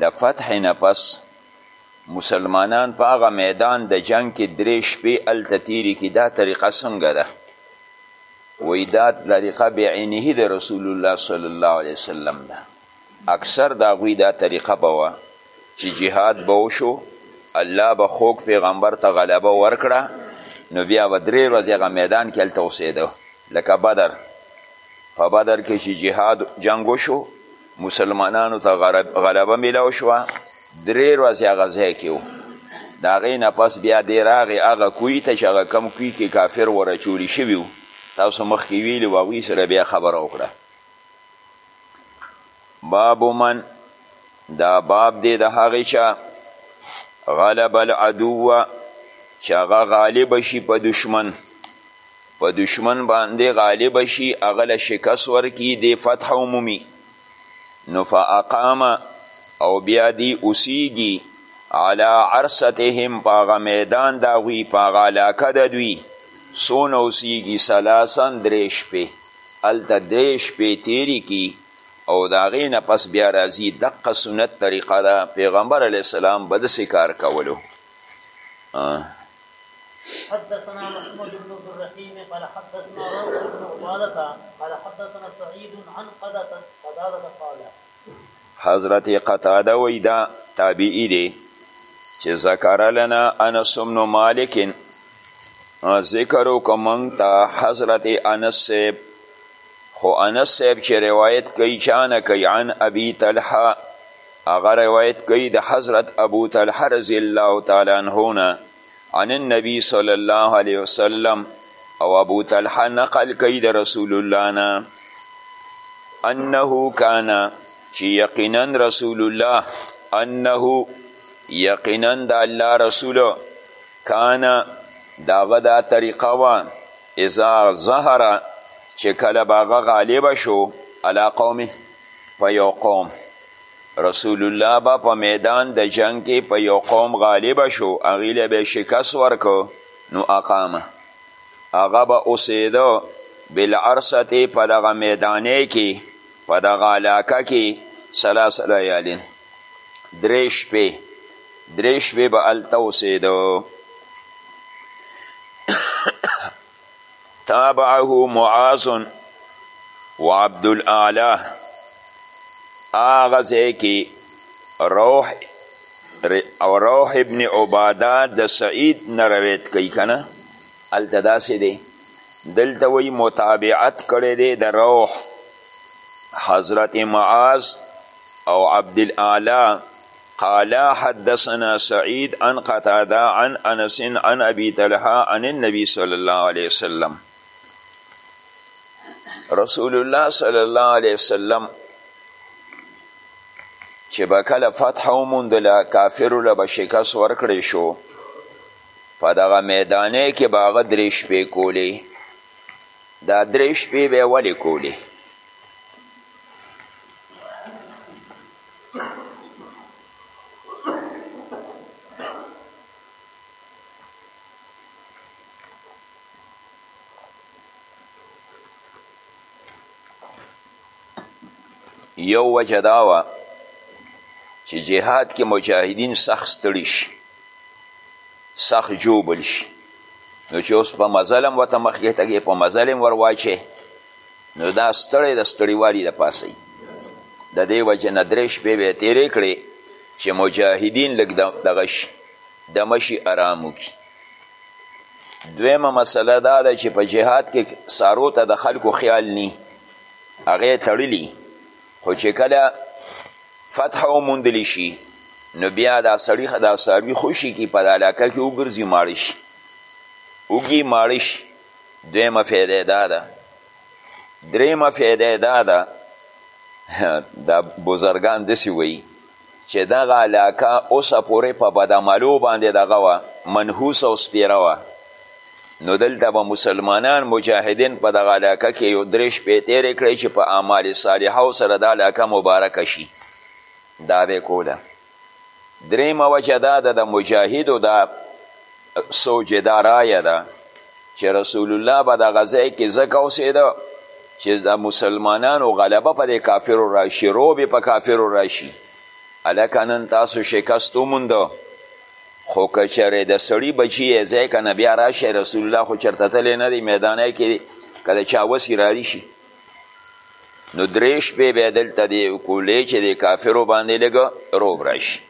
د فتح نه پس مسلمانان په هغه میدان د جنگ کې درې شپې هلته تیرې کړي دا طریقه څنګه ده وایي دا طریقه بعینه د رسول الله صلی الله علیه وسلم ده اکثر د هغوی دا طریقه به وه چې جهاد به وشو الله به خوږ پیغمبر ته غلبه ورکړه نو بیا به درې ورځې هغه میدان کې هلته اوسېده لکه بدر په بدر کې چې جهاد جنګ وشو مسلمانانو ته غلبه میلاو شوه درې ورځې هغه ځای کې و د هغې نه پس بیا دی راغې هغه کوی ته چې هغه کم کوی کې کافر ورچولی شوي وو تاسو مخکې ویلي و هغوی سره بیا خبره وکړه باب من دا باب دی د هغې چا غلب العدو چې هغه غالب شي په دشمن په دشمن باندې غالب شي هغه له شکست ورکي دی فتح ومومي نو فاقام او بیا دی اوسیږي علی عرصتهم په هغه میدان د هغوی په هغه علاقه د دوی څونه اوسیږي ثلاثا درې شپې هلته درې شپې تیرې کړي او د هغې نه پس بیا راځي دقه سنت طریقه ده پیغمبر علیه السلام به داسې کار کولو حدثنا محمد بن عبد الرحيم قال حدثنا روح بن عبادة قال حدثنا سعيد عن قدادة قدادة قال حضرت قتاده وی دا تابعی دی چې ذکر لنا انس بن مالک ذکر وکړو موږ ته حضرت انس صاحب خو انس صاحب چې روایت کوي چا نه کوي عن ابي طلحه هغه روایت کوي د حضرت ابو طلحه رضی الله تعالی عنه نه عن النبي صلی الله علیه وسلم او ابو طلحه نقل کوي د رسول الله نه انه کان چې یقینا رسول الله انه یقینا د الله رسول کان داغه دا طریقه وه اذا ظهره چې کله به هغه غالبه شو علا قومه په یو قوم رسول الله به په میدان د جنگ کې په یو قوم غالب شو هغوی له به شکست ورکو نو اقامه هغه به اوسېده بالعرصتې په دغه میدانې کې په دغه علاقه کې سلاس لیالین درې شپې درې شپې به هلته اوسېده تابعه معاذ و عبدالاعلی هغه ځای کې روح او روح ابن عباده د سعید نه روایت کوي که نه هلته داسې دی دلته وایي متابعت کړی دی د روح حضرت معاذ او عبدالاعلی قال حدثنا سعيد عن قتاده عن انس عن ابي طلحه عن النبي صلى الله عليه وسلم رسول الله صلی الله علیه وسلم چې به کله فتح وموندله کافرو له به شکست ورکړی شو په دغه میدانې کې به هغه درې شپې کولې دا درې شپې به یې ولې کولې یو وجه دا وه چې جهاد کې مجاهدین سخت ستړي شي سخت جوبل شي نو چې اوس په مزل هم ورته مخکې تګې په مزل هم ورواچې نو دا ستړی د ستړیوالي د پاسه د دې وجې نه درې شپې به یې تېرې کړې چې مجاهدین لږ دغه شي دمه شي ارام وکړي دویمه مسله دا ده چې په جهاد کې سارو ته د خلکو خیال نی هغه تړلی خو چې کله فتح وموندلی شي نو بیا دا سړي دا ساروي خوشي کي په دا علاقه کې وګرځي ماړه شي وږي ماړه شي دویمه فایده یې دا ده دریمه فایده یې دا ده دا بزرګان داسې وایي چې دغه علاقه اوسه پورې په بدعملو باندې دغه وه منحوس او سپیره وه نو دلته به مسلمانان مجاهدین په دغه علاقه کې یو درې شپې تېرې کړی چې په اعمال صالحو سره دا علاقه مبارکه شي دا به کوله دریمه وجه دا ده د مجاهدو دا سوچ دا رایه ده چې رسول الله به دغه ځای کې ځکه اوسېده چې د مسلمانانو غلبه په دې کافرو راشي روب یې په کافرو راشي هلکه نن تاسو شکست ومونده خو که چېرې د سړي بچي یې ځای که نه بیا راشئ رسول الله خو چېرته تللی نه دی میدانه کې که د چا وسي راري شي نو درې شپې به دلته دی کولې چې د کافرو باندې لږ روب راشي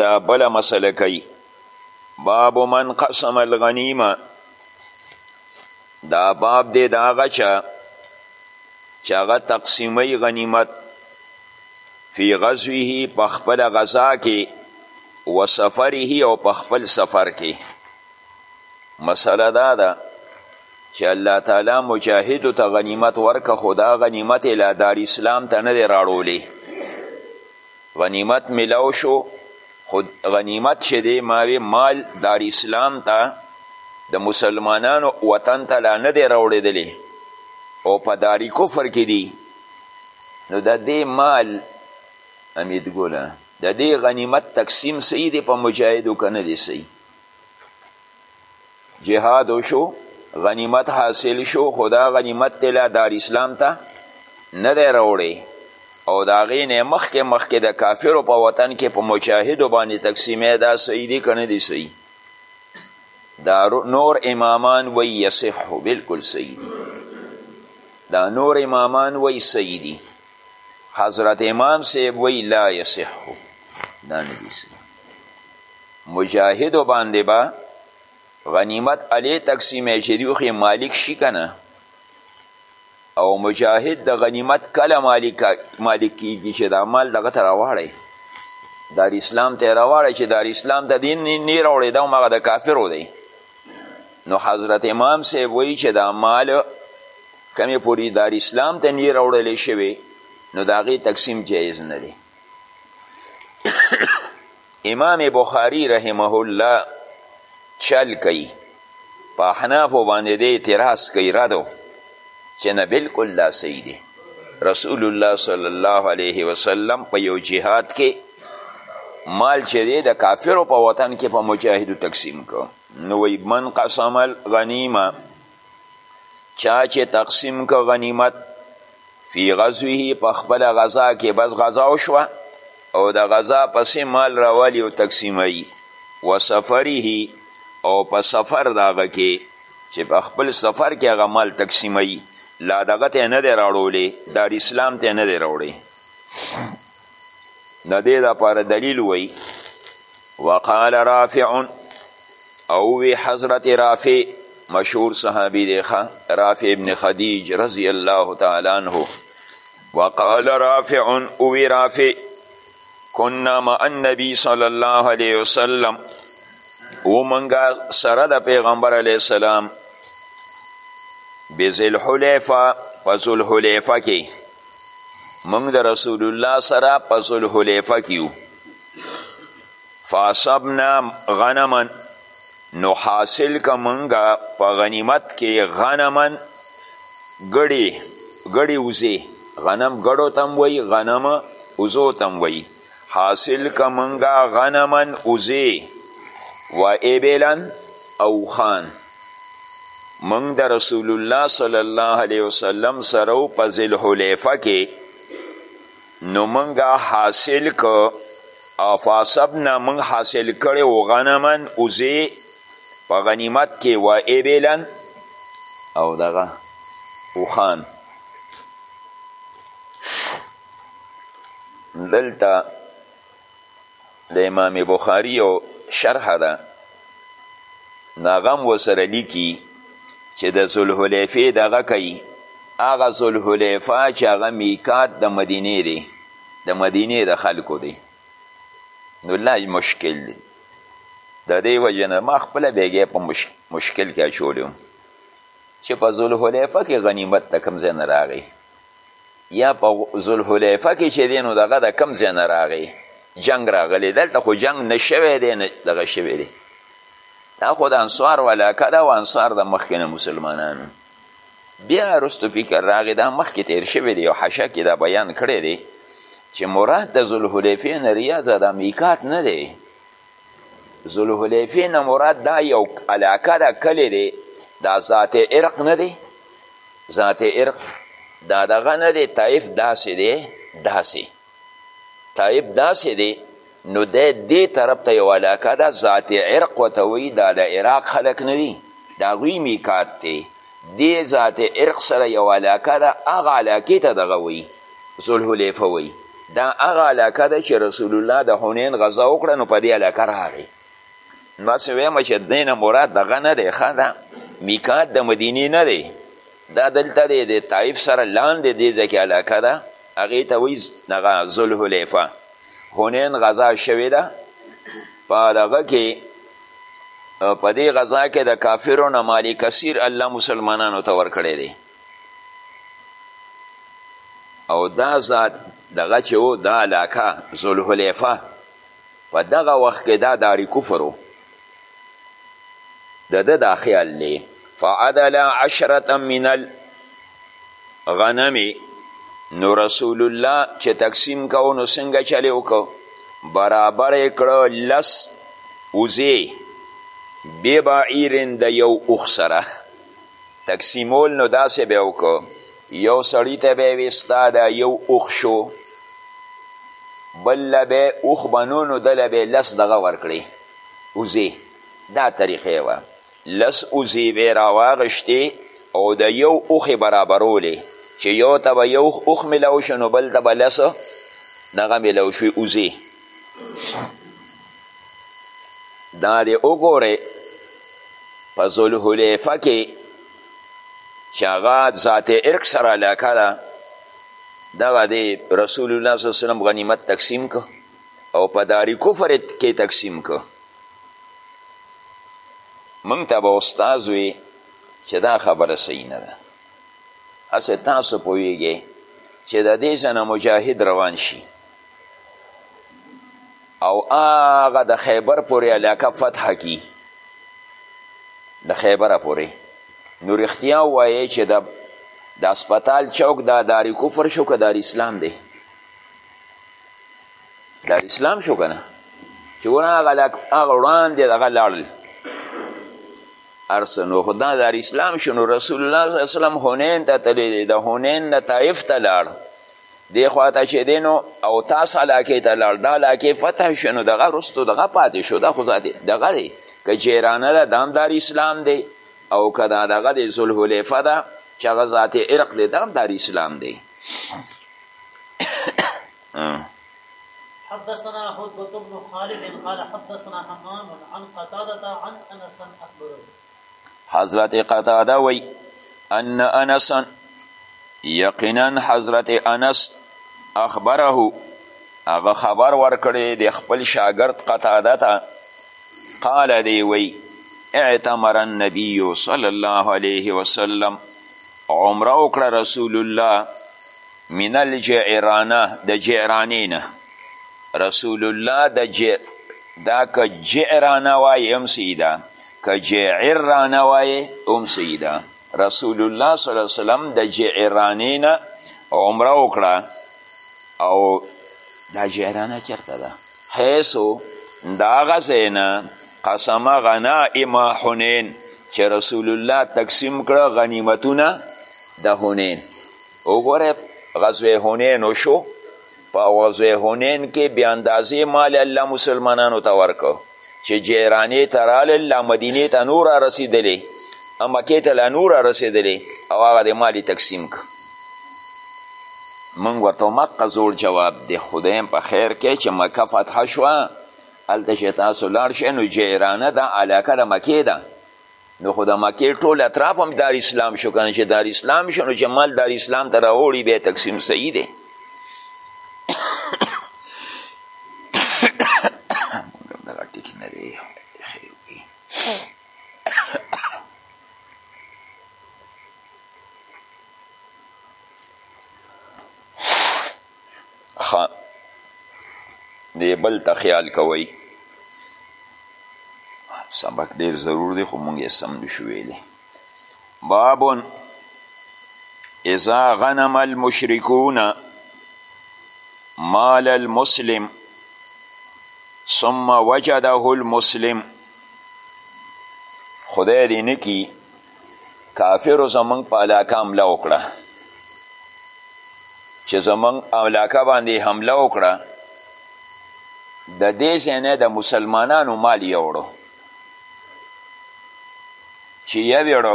دا بله مسله کوي باب من قسم الغنیمه دا باب دی د هغه چا چې هغه تقسیموي غنیمت فی غزوه په خپله غذا کې و سفره او په خپل سفر کې مسله دا ده چې الله تعالی مجاهدو ته غنیمت ورکه خو دا غنیمت یې لا دار اسلام ته نه دی راړولی غنیمت ملاو شو خو غنیمت چې دی ماوی مال دار اسلام ته د مسلمانانو وطن ته لا نه دی راوړېدلی او په داری کفر کې دی نو د دې مال امیدګله د دې غنیمت تقسیم صحیح دی په مجاهدو که نه دی صحیح جهاد وشو غنیمت حاصل شو خو دا غنیمت دی لا دار اسلام ته نه دی راوړی او د هغې نه مخکې مخکې د کافرو په وطن کې په مجاهدو باندې تقسیمه دا صحیح دی که نه دی صحیح دا نور امامان وی یصح بالکل صحیح دی دا نور امامان وی صحیح دی حضرت امام صاحب وی لا یصح دا نه دی صحیح مجاهدو باندې به غنیمت علی تقسیمه چې دی اوخې مالک شي که نه او مجاهد د غنیمت کله مالک, مالک کیږي چې دا مال دغه ته راواړی دار اسلام ته راواړی چې دار اسلام ته دین نه راوړی دا هم هغه د کافرو دی نو حضرت امام صاحب وایي چې دا مال کمې پورې دار اسلام ته نه راوړلی شوی نو د هغې تقسیم جایز نه دی امام بخاری رحمه الله چل کوي په احنافو باندې دی اعتراض کوي ردو چې نه بلکل دا صحیح دی رسول الله صلی الله علیه وسلم په یو جهاد کې مال چې دی د کافرو په وطن کې په مجاهدو تقسیم کو نو وی من قسم الغنیمه چا چې تقسیم که غنیمت فی غزوه په خپل غذا کې بس غذا وشوه او د غذا پسې مال راوالي او تقسیموي و سفره او په سفر د هغه کې چې په خپل سفر کې هغه مال تقسیموي لا دغه ته نه دی راړولی دار اسلام ته نه دی راوړی د دې لپاره دلیل وی وقال رافع او وی حضرت رافع مشهور صحابی دی رافع ابن خدیج رضی الله تعالی عنه وقال رافع او وی رافع کنا مع النبی صلی الله علیه وسلم او منګه سره د پیغمبر علیه السلام بذل حلیفه په ذل حلیفه کې موږ د رسول الله سره په ذوالحلیفه کې یو فاصبنا غنما نو حاصل که موږ په غنیمت کې غنما ګړې ګړې وزې غنم ګړو ته هم وایي غنم وزو ته هم وایي حاصل که منګا غنمن اوزی و ابلن او خان منګ د رسول الله صلی الله علیه وسلم سره په ذل حلیفه کې نو منګا حاصل که او فاسبنا منګ حاصل کړي و غنمن اوزی په غنیمت کې و ابلن او دغه او خان دلته د امام بخاری یو شرح ده ناغم وسره لیکي چې د ذوالحلیفې دغه کوي هغه ذوالحلیفه چې هغه میکات د مدینې دی د مدینې د خلکو دی نو لا مشکل دی د دې وجه نه ما خپله بیګی په مش... مشکل کې اچولی چې په ذوالحلیفه کې غنیمت ته کوم ځای نه راغی یا په ذوالحلیفه کې چې دی نو دغه د کم ځای نه راغی جنګ راغلی دلته خو جنګ نه شوی دی نه دغه شوی دی دا خو د انصار ولاکه ده او انصار د مخکې نه مسلمانانو بیا رستو فکر راغی دا مخکې تیر شوی دی او حشه کې دا بیان کړی دی چې مراد د ذوالحلیفې نه ریاضه دا میکات نه دی ذوالحلیفې نه مراد دا یو علاقه ده کلی دی دا ذات عرق نه دی ذات عرق دا دغه نه دی طایف داسې دی داسې طایف داسې دی نو دی دې طرف ته یو علاقه ده ذات عرق ورته وایي دا د عراق خلک نه دي د هغوی میکات دی دې ذات عرق سره یو علاقه ده هغه علاقې ته دغه وایي ذوالحلیفه وایي دا هغه علاقه ده چې رسول الله د حنین غزا وکړه نو په دې علاقه راغی بس ویم چې دې نه مراد دغه نه دی ښه ده میکات د مدینې نه دی دا دلته دی د طایف سره لاندې دې ځای کې علاقه ده هغې ته وایي دغه ذوالحلیفه حنین غزا شوې ده په دغه کې په دې غزا کې د کافرو نه مالی کثیر الله مسلمانانو ته ورکړی دی او دا ذات دغه چې و دا علاقه ذوالحلیفه په دغه وخت کې دا داری کفر و د ده دا خیال دی فعدل عشرة من الغنم نو رسول الله چې تقسیم کو نو څنګه چلی وکړو برابر یې کړو لس وزې ببعیرن د یو اوښ سره تقسیمول نو داسې به وکړو یو سړی ته به وستا دا یو اوښ شو بل له به اوښ بنو نو دله به لس دغه ورکړي اوزې دا طریقه یې وه لس اوزې به یې راواغشتې او د یو اوښې برابرولې چې یو ته به یو اوښ میلاو شو نو بل ته به لس دغه میلاو شوې اوزې دا دې وګورئ په ذوالحلیفه کې چې هغه ذات ارک سره علاقه ده دغه دې رسول الله صلی الله علیه وسلم غنیمت تقسیم که او په داری کفر کې تقسیم کو مونږ ته به استاد وي چې دا خبره صحیح نه ده هسې تاسو پوهیږئ چې د دې ځنه مجاهد روان شي او هغه د خیبر پورې علاقه فتح کی د خیبره پورې نو رښتیا ووایې چې د د اسپتال چوک دا داری کفر شو که داری اسلام دی دا اسلام شو کنه چې ونه هغه هغه وړاندې دغه لاړل ارسه نو خو دا دار اسلام شو نو رسول الله صلی الله وسلم هنین ته تللی دی د هنین نه طایف ته لاړ دې خواته چې دی نو اوتاس علاقې ته لاړ دا علاقې فتح شو نو دغه وروسته دغه پاتې شو دا خو دغه دی که جیرانه ده دا هم دار اسلام دی او که دا دغه دی ذوالحلیفه ده چې هغه ذات عرق دی دا هم دار اسلام دی حدثنا حدبة بن خالد قال حدثنا حمام عن قتادة عن أنس أخبره حضرت قتاده وی ان انسا یقینا حضرت انس اخبره هغه خبر ورکړی د خپل شاګرد قتاده ته قال دی وی اعتمر النبی صلی الله علیه وسلم عمره وکړه رسول الله من الجعرانه د جعرانې نه رسول الله د ج دا که جعرانه وایې هم صحیح ده که جعرانه وایې هم صحیح ده رسول الله صلی الله علیه وسلم د جعرانې نه عمره وکړه او دا جعرانه چرته ده حیثو د هغه ځای نه قسمه غنائم حنین چې رسول الله تقسیم کړه غنیمتونه د هنین وګوره غزوه هنین وشو په غزوه هنین کې بیا اندازې مال الله مسلمانانو ته ورکړو چې جیرانې ته رالل لا مدینې ته نور رسېدلې مکې ته لا نور رسېدلې او هغه د مالې تقسیم که موږ ورته مقه زوړ جواب دی خدای په خیر کې چې مکه فتح شوه هلته چې تاسو لاړ شئ نو جیرانه دا علاقه د مکې ده نو خو د مکې ټول اطراف هم دار اسلام شو کنه چې دار اسلام شو نو چې مال دار اسلام ته راوړي بیا تقسیم صحیح دی ښه دی بل ته خیال کوئ سبق ډیر ضرور دی خو مونږ یې سم نشو ویلی بابون اذا غنم المشرکون مال المسلم ثم وجده المسلم خدای دې نکی کافرو زمونږ په علاقه حمله وکړه چې زمونږ علاقه باندې حمله وکړه د دې ځای نه د مسلمانانو مال یوړو چې یوړو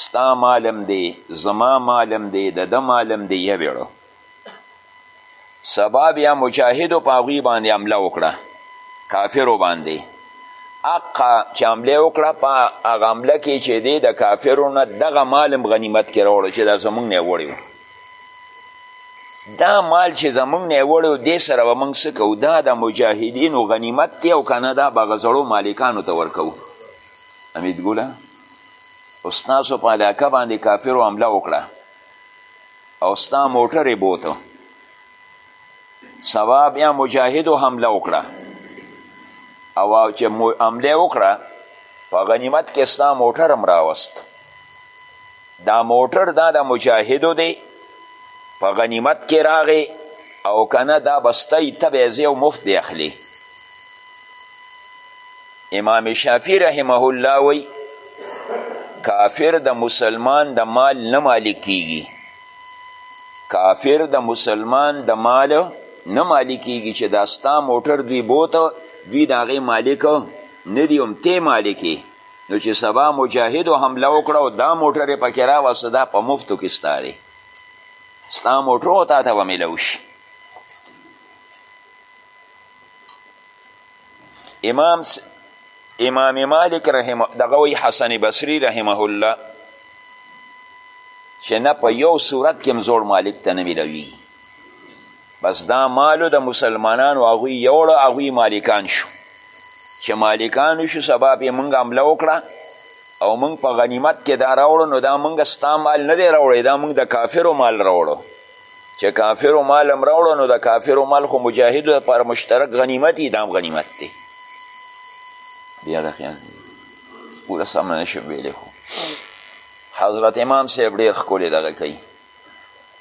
ستا مالم دی زما مالم دی د ده مالم دی یوړو سبا بیا مجاهدو په هغوی باندې حمله وکړه کافرو باندې حقه چې حمله وکړه په هغه حمله کې چې دی د کافرو نه دغه مال هم غنیمت کې راوړو چې دا زمونږ نه یې وړی دا مال چې زمونږ نه یې وړی و دې سره به موږ څه کوو دا د مجاهدینو غنیمت دی او که نه دا به غزړو مالکانو ته ورکوو حمید ګله او ستاسو په علاقه باندې کافرو حمله وکړه او ستا موټر یې بوته سبا بیا مجاهدو حمله وکړه او چې حمله وکړه په غنیمت کې ستا موټر هم راوست دا موټر دا د مجاهدو دی په غنیمت کې راغی او کنه دا بستی ته به ځې او مفت دی اخلي امام شافی رحمه الله وی کافر د مسلمان د مال نه مالک کیږي کافر د مسلمان د مال نه مالک کیږي چې دا ستا موټر دوی بوته دوی د هغې مالک نه دي هم ته مالک نو چې سبا مجاهدو حمله وکړه او دا موټر یې پکې راوسته دا په مفتو کې ستا دی ستا موټر تا ته به میلو شي امام امام مالک رحمه دغه وی حسن بصری رحمه الله چې نه په یو صورت کې زوړ مالک ته نه ملوي بس دا مالو د مسلمانانو هغوی یوړه هغوی مالکان شو چې مالکان شو سبا پې موږ حمله وکړه او موږ په غنیمت کې دا راوړو نو دا موږ ستا مال نه دی راوړی دا موږ د کافرو مال راوړو چې کافرو مال هم راوړه نو د کافرو مال خو مجاهدو لپاره مشترک غنیمت یي دا هم غنیمت دی بیا د خیال پوره سمه نه شم ویلی خو حضرت امام صاحب ډېر ښکلې دغه کوي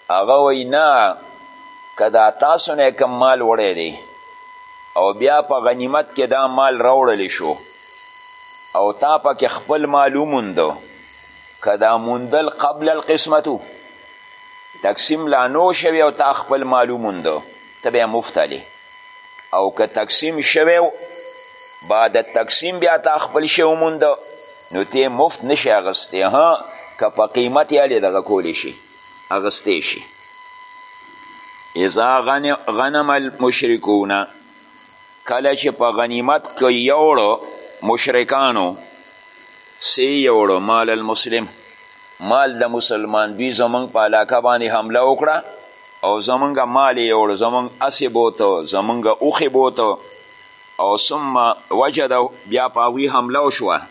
هغه وایي نه که دا تاسو نه کم مال وړی دی او بیا په غنیمت کې دا مال راوړلی شو او تا پکې خپل مال وموندو که دا موندل قبل القسمتو تقسیم لا نو شوی او تا خپل مال وموندو ته بیا مفتلی او که تقسیم شوی بعد تقسیم بیا تا خپل شی وموندو نو ته مفت نشي اغستی ها که په قیمت یې دغه کولی شي اغستی شي اذا غنم المشرکونه کله چې په غنیمت کې یوړو مشرکانو سی یوړو مال المسلم مال د مسلمان دوی زمونږ په علاقه باندې حمله وکړه او زمونږ مال یې یوړو زمونږ اسې بوته زمونږ اوښې بوته او ثم وجده بیا په هغوی حمله وشوه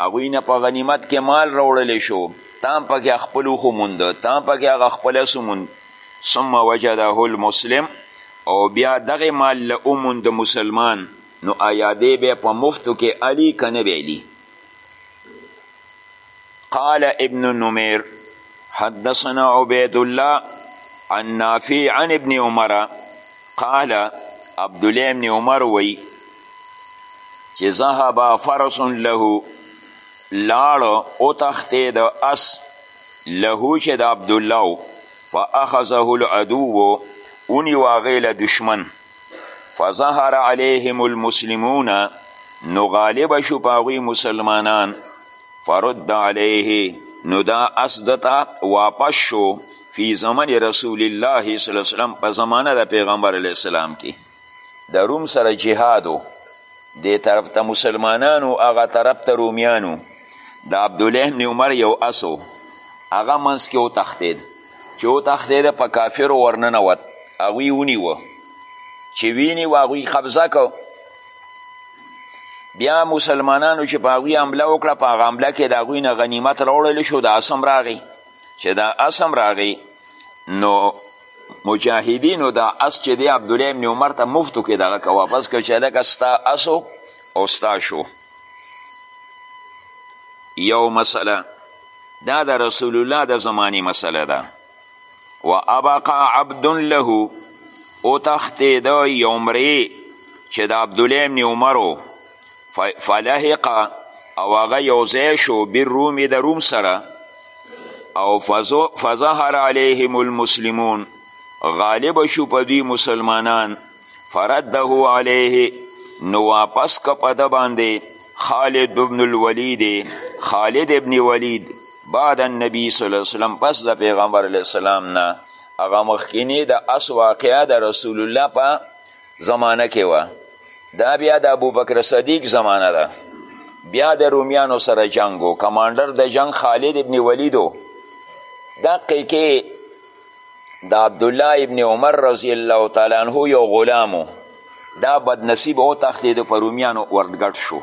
هغوی نه په غنیمت کې مال راوړلی شو تا هم پکې خپل اوښو مونده تا هم پکې هغه خپل اسو موند ثم وجده المسلم او بیا دغه مال له وموند مسلمان نو ایا دی به په مفتو کې الی که نه به الی قال ابن نمیر حدثنا عبید الله عن نافع عن ابن عمر قال عبدالله ابن عمر وی چې ذهب فرس له لاړ او تختې د اس له چې د عبدالله فاخذه العدو ونیو هغې له دشمن فظهر علیهم المسلمون نو غالب شو په هغوی مسلمانان فرد علیه نو دا اس دته واپس شو فی زمن رسول الله صلی الله علیه وسلم په زمانه د پیغمبر علیه السلام کې د روم سره جهاد و دې طرف ته مسلمانانو هغه طرف ته رومیانو د عبدالله بن عمر یو اس و هغه منځ کې وتښتېد چې وتښتېده په کافرو ورننوت هغوی ونیوه چې ویني و هغوی قبضه کو بیا مسلمانانو چې په هغوی حمله وکړه په هغه حمله کې د هغوی نه غنیمت راوړل شو د اسم راغی چې دا اسم راغی نو مجاهدینو دا اس چې دی عبدالله ابن عمر ته مفتو کې دغه که واپس که چې هلکه ستا اسو او ستا شو یو مسله دا د رسول الله د زمانی مسله ده و ابقا عبد له او تختې د یو مری چې د عبدالله ابن عمرو فلحق او هغه یوځای شو بالروم د روم سره او فظهر علیهم المسلمون غالب شو په دوی مسلمانان فرده علیه نو واپس که په ده باندې خالد ابن الولید خالد ابن ولید بعد النبی صلی الله علیه وسلم پس د پیغمبر علیه السلام نه هغه مخکینی د اس واقعه د رسول الله په زمانه کې وه دا بیا د ابوبکر صدیق زمانه ده بیا د رومیانو سره جنگ و کمانډر د جنگ خالد ابن ولید و دقې کې د عبدالله ابن عمر رضی الله تعالی عنه یو غلامو دا بدنصیب او تښتېدو په رومیانو ورګډ شو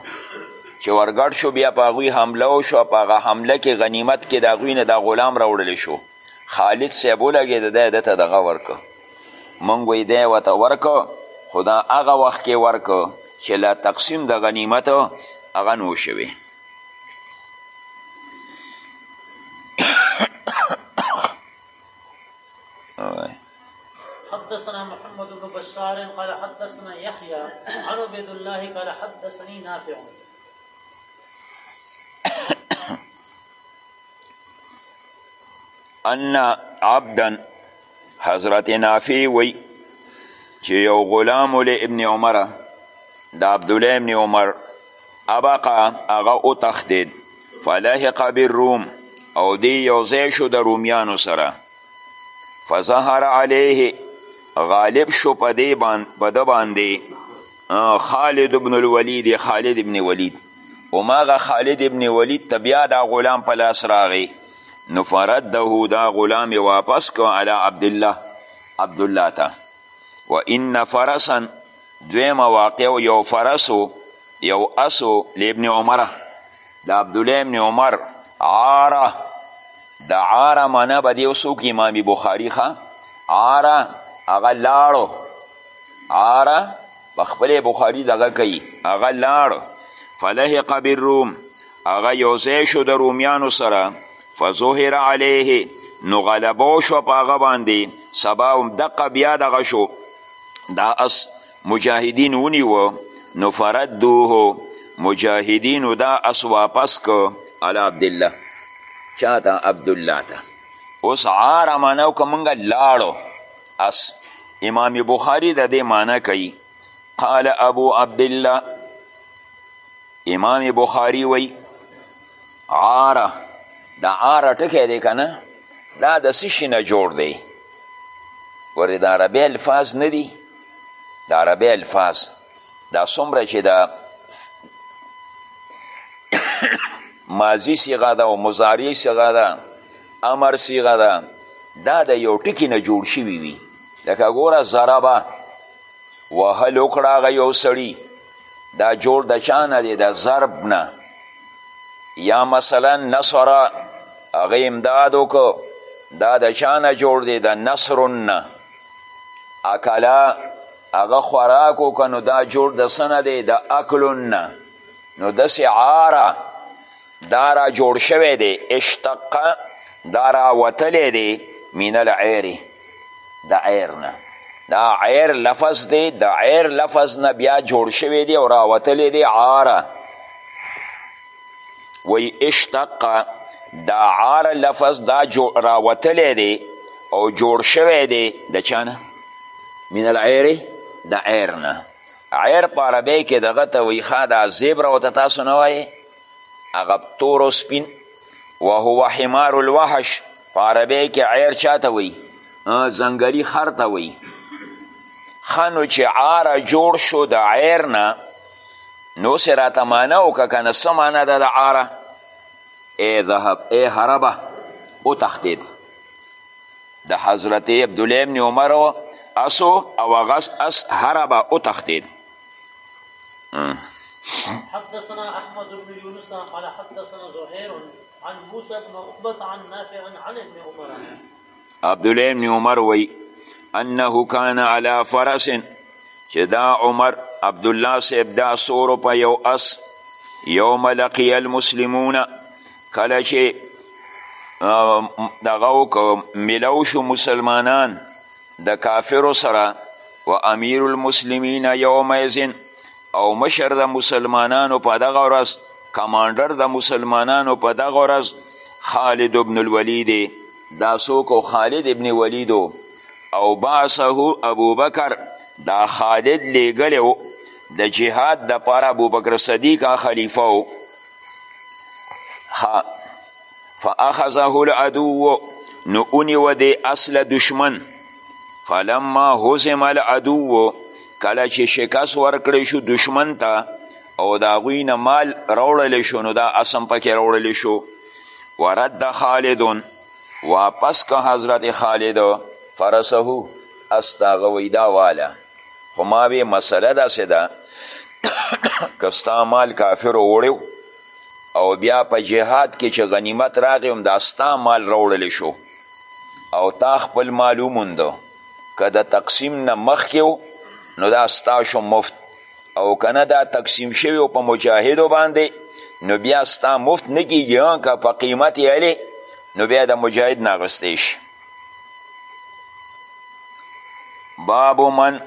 چې ورګډ شو بیا په هغوی حمله وشوه په هغه حمله کې غنیمت کې د هغوی نه دا غلام راوړلی شو خالد صاحب ولګېده دی ده ته دغه ورکړه مونږ وی دی ورته ورکو خو دا هغه وخت کې ورکو چې لا تقسیم د غنیمت هغه نو شوی حدثنا محمد بن بشار قال حدثنا يحيى عن عبيد الله قال حدثني نافع ان عبدا حضرت نافع وی چې یو غلام له ابن عمر د عبدالله ابن عمر ابقا هغه وتښتید فلحق بالروم او دی یوځای شو د رومیانو سره فظهر علیه غالب شو په ده باندې خالد ابن الولید خالد ابن ولید هماغه خالد ابن ولید ته بیا دا غلام په لاس راغی نو فرده دا غلام واپس کو علی عبدالله عبدالله ته و ان فرسا دویمه واقع یو فرسو یو اسو لابن عمره د عبدالله ابن عمر عاره د عاره معنا به دې څوک امام بخاري ښه عاره هغه لاړو عاره په خپل بخاري دغه کوي هغه لاړ فلحق بالروم هغه یو ځای شو د رومیانو سره فظهر علیه نو غلبه وشوه په هغه باندې سبا هم دقه بیا دغه شو دا اس مجاهدین ونیو نو فردوه مجاهدینو دا اس واپس کو علی عبدالله چا ته عبدالله ته اوس عار معنی که مونږ لاړو اس امام بخاری د دې معنی کوي قال ابو عبدالله امام بخاری وی عاره د عاره ټکی دی که نه دا د څه نه جوړ دی ورې د عربي الفاظ نه دي د عربي الفاظ دا څومره چې د ماضي صیغه ده او مضارع صیغه ده امر صیغه ده دا د یو ټکي نه جوړ شوي وي لکه ګوره ضربه وهل وکړه هغه یو سړي دا جوړ د چا نه دی د ضرب نه یا مثلا نصره هغه امداد وکړو دا د چا نه جوړ دی د نصر نه اکلا هغه خوراک وکړه نو دا جوړ د څه نه دی د اکلون نه نو داسې عاره دا را جوړ شوی دی اشتقه دا راوتلی دی من العیر د عیر نه دا عیر لفظ دی د عیر لفظ نه بیا جوړ شوی دی او راوتلی دی عاره وی اشتق دا عار لفظ دا راوتلی دی او جوړ شوی دی د چانه من العیر د عیر نه عیر په عربی کې دغه ته وی ښه دا زیب راوته تاسو نه وایې هغه تور او سپین وهو حمار الوحش په عربی کې عیر چاته وی ځنګلي خر ته وی ښه نو چې عاره جوړ شو د عیر نه نو اوس راته معنا وکړه که نه څه معنا ده د عاره ای ذهب ای هربه وتښتېد د حضرت عبدالله ابن عمر اسو او هغه اس هربه وتښتېد حدثنا احمد بن يونس قال حدثنا زهير عن موسى بن عقبه عن نافع عن ابن عمر عبدالله ابن عمر وی انه کان علی فرس چې دا عمر عبدالله صاحب دا سورو په یو اس یوم لقی المسلمون کله چې دغه وکړو ملو شو مسلمانان د کافرو سره و امیر المسلمین یومئذ او مشر د مسلمانانو په دغه ورځ کمانډر د مسلمانانو په دغه ورځ خالد ابن الولید دا څوک خالد ابن ولید او بعثه ابوبکر دا خالد لیږلی و د جهاد دپاره ابوبکر صدیق خلیفه و فاخذه العدو نو ونیوه دې اصله دشمن فلما هزم العدو کله چې شکست ورکړی شو دشمن ته او د هغوی نه مال راوړل شو نو دا اسم پکې راوړل شو ورد خالدون واپس که حضرت خالد فرسه استاغه وی دا واله خو ما وی مسله داسې ده که ستا مال کافرو وړی او بیا په جهاد کې چې غنیمت راغی هم دا ستا مال راوړل شو او تا خپل مال وموندو که د تقسیم نه مخکې و نو دا ستا شو مفت او کنه دا تقسیم شوی او په مجاهدو باندې نو بیا ستا مفت نه کیږي که په قیمت یې نو بیا د مجاهد نه اخیستی شي باب من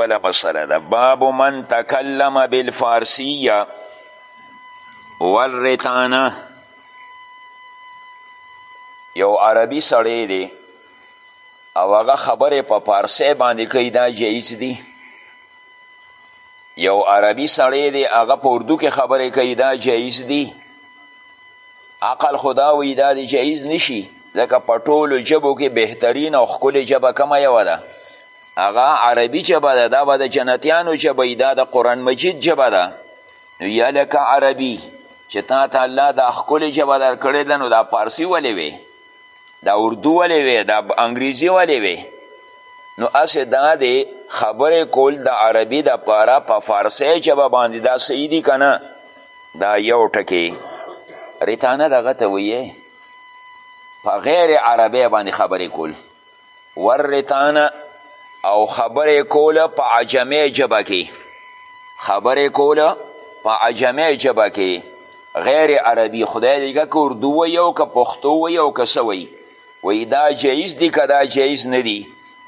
بله مسله ده باب من تکلم بالفارسیه والرتانه یو عربي سړی دی او هغه خبرې په پارسۍ باندې کوي دا جایز دي یو عربي سړی دی هغه په اردو کې خبرې کوي دا جایز دي عقل خدا وی دا دی جایز نشي ځکه په ټولو ژبو کې بهترین او ښکلې ژبه کومه یوه ده هغه عربي ژبه ده دا به د جنتیانو ژبه وي دا د قرآن مجید ژبه ده نو یا لکه عربي چې تا ته الله دا ښکلې ژبه درکړې ده نو دا پارسي ولې وې دا اردو ولې وې دا انګریزي ولې وې نو هسې دا دی خبرې کول د عربي دپاره په فارسۍ ژبه باندې دا صحیح دي که نه دا یو ټکی ریتانه دغه ته ویې په غیر عربی باندې خبرې کول ورتانه او خبرې کوله په عجمې ژبه کې خبرې کوله په عجمې ژبه کې غیر عربي خدای دې که که اردو وی او که پښتو وی او که څه وی وی دا جایز دي که دا جایز نه دي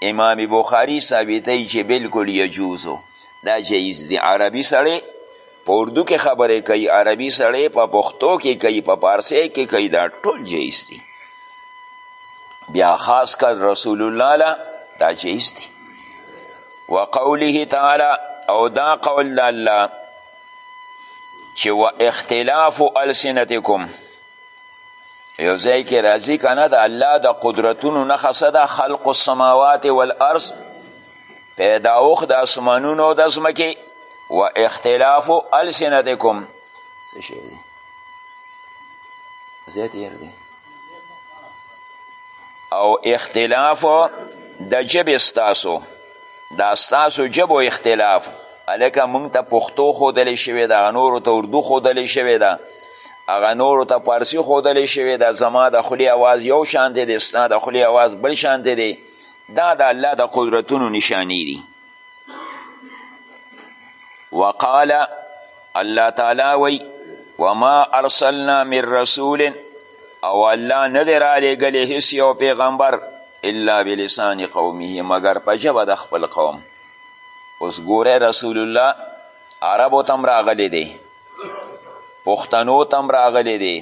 امام بخاري ثابتوي چې بلکل یجوزو دا جایز دی عربي سړی په اردو کې خبرې کوي عربي سړی په پښتو کې کوي په پارسۍ کې کوي دا ټول جایز دی بیا خاص کر رسول الله له دا جایز دی وقوله تعالی او دا قول د الله چې و اختلاف السنتکم یو ځای کې راځي که نه د الله د قدرتونو نښه څه ده خلق السماوات والارض پیداوخت د اسمانونو او د ځمکې و اختلاف السنتکم څه شی دی ځای تیر دی او اختلاف د ژبې ستاسو دا ستاسو ژبو اختلاف هلکه موږ ته پښتو ښودلی شوې ده هغه نورو ته اردو ښودلی شوې ده هغه نورو ته پارسي ښودلی شوې ده زما د خولې اواز یو شانتې دی ستا د خولې اواز بل شانتې دی دا د الله د قدرتونو نشانې دي وقال الله تعالی وی وما ارسلنا من رسول او الله نه دی رالیږلی هیڅ یو پیغمبر الا بلسان قومه مګر په ژبه د خپل قوم اوس ګوره رسول الله عربو تم راغلی دی پښتنو تم راغلی دی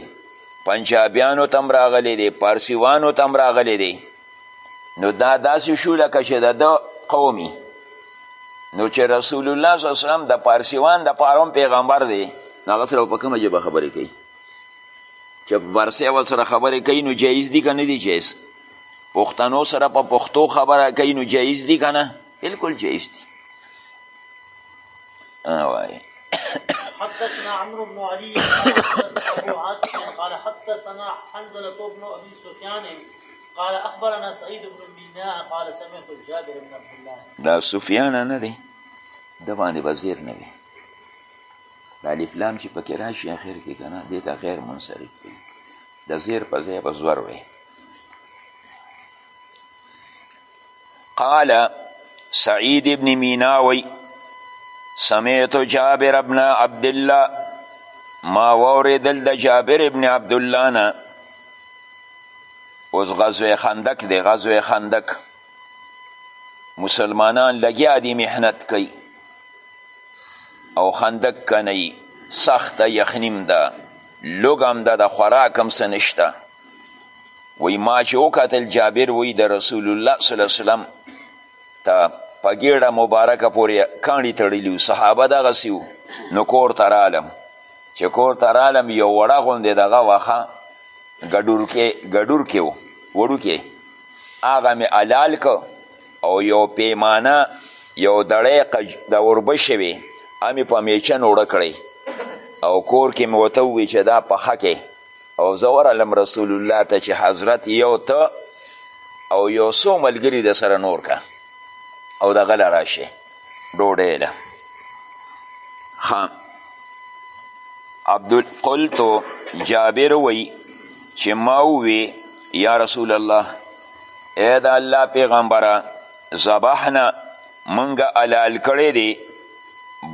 پنجابیانو تم راغلی دی پارسیوانو تم راغلی دی نو دا داسې شو لکه چې د ده قومي نو چې رسول الله صلی الله علیه وسلم د پارسیوان د پاره هم پیغمبر دی نو هغه سره په کومه ژبه خبرې کوي چې په پارسي اول سره خبرې کوي نو جایز دي که نه دي جایز پښتنو سره په پښتو خبره کوي نو جایز دي که نه بلکل جایز دي وایي حدثنا عمرو بن علي حدثنا ابو عاصم قال حدثنا حنزله بن ابي سفيان قال اخبرنا سعيد بن ميناء قال سمعت جابر بن عبد الله دا سفيان نه دی د باندې وزیر نه وي دا الف لام چې پکې راشي اخر کې کنه دې ته غیر منصرف وي د زیر په ځای به زور وي قال سعید ابن مینا وی سمیت جابر ابن عبدالله ما واوریدل د جابر ابن عبدالله نه اوس غزوه خندق دی غزوه خندق مسلمانان لګیا دي محنت کوي او خندق کنی سخته یخنیم ده لوګ هم ده د خوراک هم څه نشته وی ما چې وکتل جابر وی د رسول الله صلی الله وسلم ته په ګیړه مبارکه پورې کاڼي تړلي وو صحابه دغسې وو نو کور ته رالم چې کور ته رالم یو وړه غوندې دغه واخه ګډورکې ګډورکې و وړوکې هغه مې حلال که او یو پیمانه یو دړی د اوربه شوې هغه مې په میچن اوړه کړی او کور کې مې ورته ووی چې دا پخه کې او زه ورغلم رسول الله ته چې حضرت یو ته او یو څو ملګري د سره نور که او دغه له راشي ډوډۍ له عبد قلت جابر وی چې ما وی یا رسول الله اے د الله پیغمبره ذبحنا منګه علال کړی دی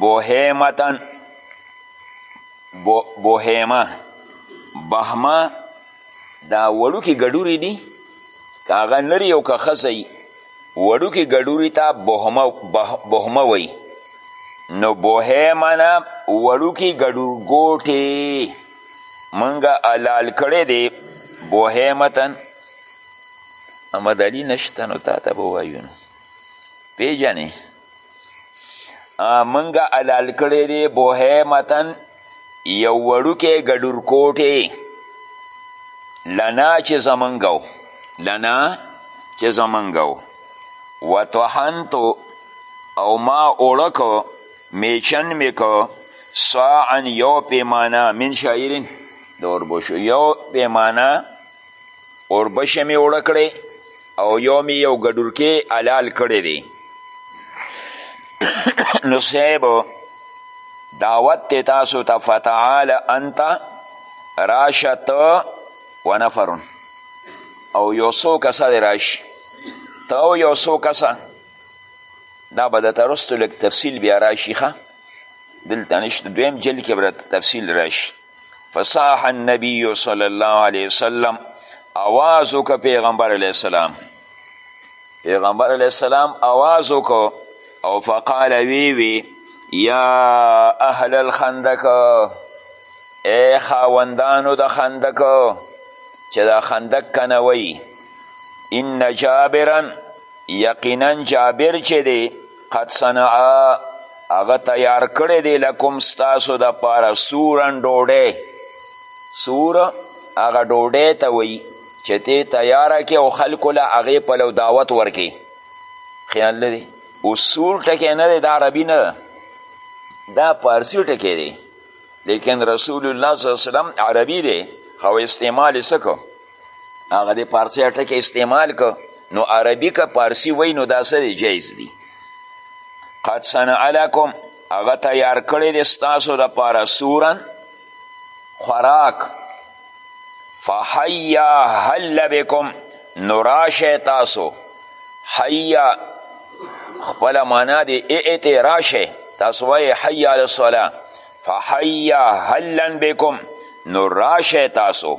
بوهیمتن بوهیمه بهمه دا وړوکي ګډوري دي که هغه نري او که ښځه وي وړوکي ګډوري ته بهمه بهمه وایي نو بوهیمه نه وړوکي ګډورګوټې منګه حلال کړی دی بوهیمتن احمد علي نشته نو تا ته به وایو نو پېژنې منګه حلال کړی دی بوهیمتن یو وړوکی ګډورکوټی لنا چې زمونږ لنا چې زمونږ وطحنتو او ما اوړه کو میچن می کو ساعن یو پیمانه من شاعرین د اوربشو یو پیمانه اوربشې مې اوړه کړې او یو مې یو ګډورکې حلال کړی دی نو صاحب دعوت ته تاسو ته فتعال انت راشه ته و نفرون او یو څو کسه دی راشي ته او یو څو کسه دا به درته وروسته لږ تفصیل بیا راشي ښه دلته نشته دویم جلد کې به تفصیل راشي فصاح النبی صلی الله علیه وسلم آواز وکړه پیغمبر علیه السلام پیغمبر علیه السلام آواز وکړه او فقال وی وی یا اهل الخندق ای خاوندانو د خندق چې دا خندق کنوي ان جابرا یقینا جابر چې دی قد صنعا هغه تیار کړی دی لکم ستاسو د پاره سورن ډوډۍ سور هغه ډوډۍ ته وایي چې ته تیاره کې او خلکو له هغې پلو دعوت ورکې خیال نه دی اوس سور ټکی نه دی دا عربي نه ده دا پارسي ټکی دی لیکن رسول الله صلی الله علیه وسلم عربي دی خو استعمال یې څه هغه د پارسي ټکی استعمال که نو عربي که پارسي وی نو دا څه دی جایز دی قد صنع لکم هغه تیار کړی دی ستاسو دپاره سورا خوراک فحیا حل بکم نو راشه تاسو حیا خپله معنا دی ائتی راشه تاسو وایې حیا علی الصلاه فحیا حلا بکم نو راشه تاسو